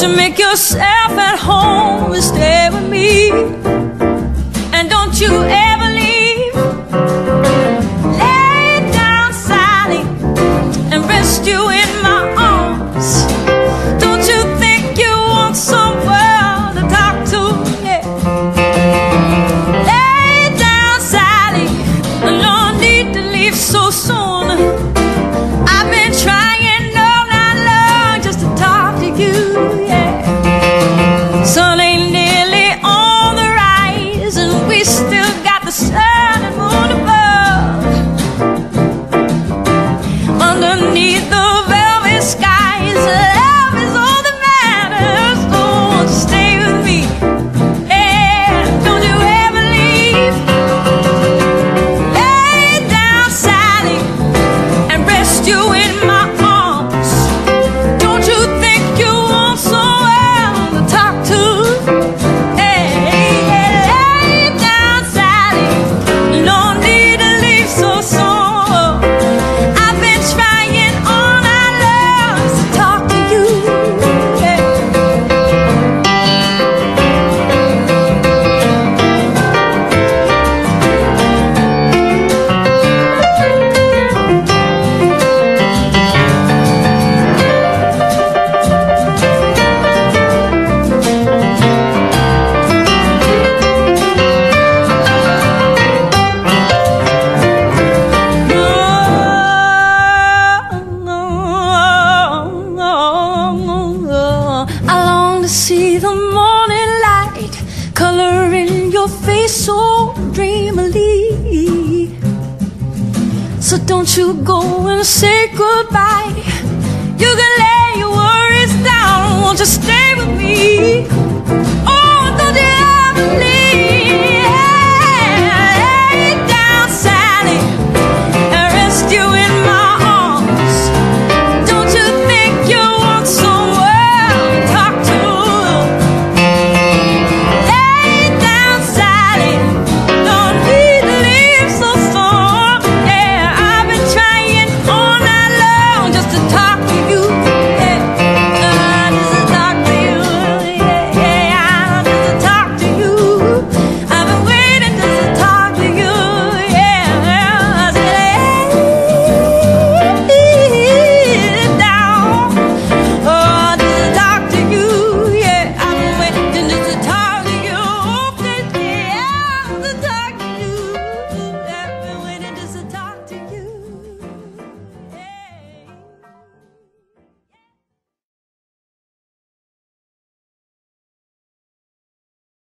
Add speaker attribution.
Speaker 1: To make yourself at home and stay with me? And don't you ever see the morning light coloring your face so dreamily. So don't you go and say goodbye. You can lay your worries down. Won't you stay?